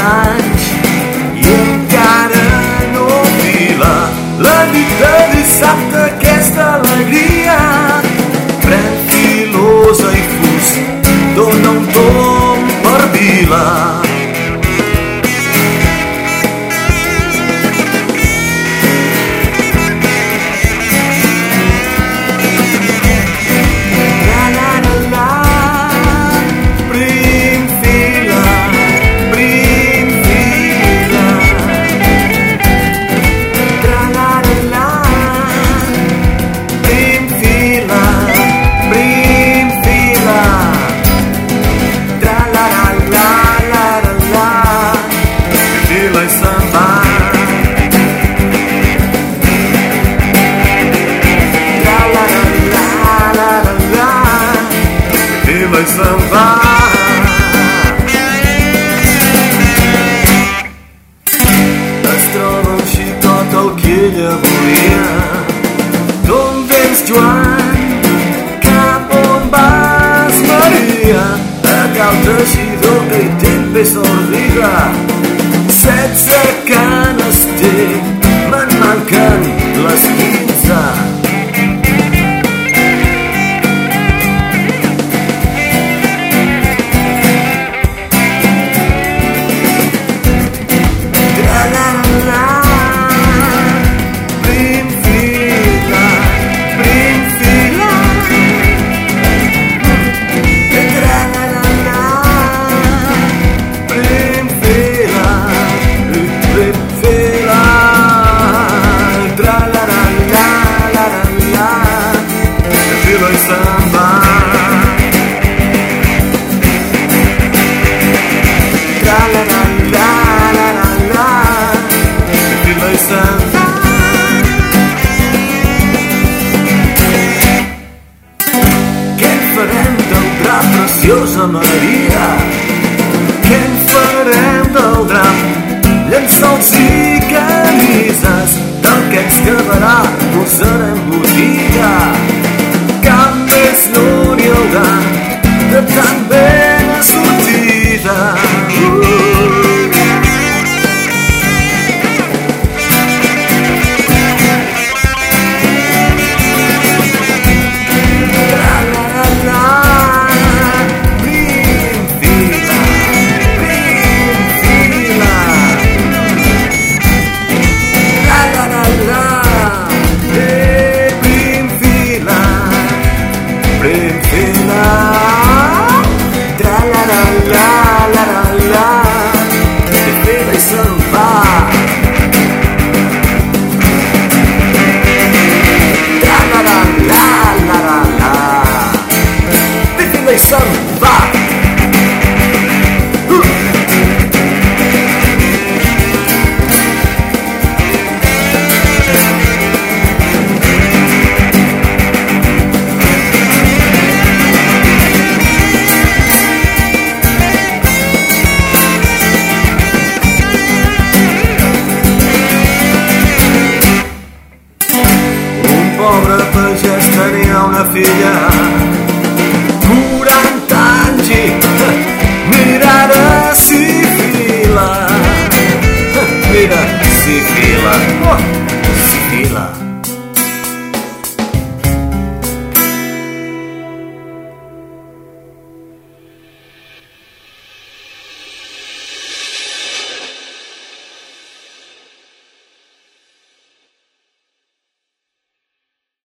anys i encara no vila la nit de dissabte. estrelas sambar. Nas trovas chicoca o que lhe apoia. preciosa Maria, què en farem del drap? Llençar el dits pobre pagès tenia una filla.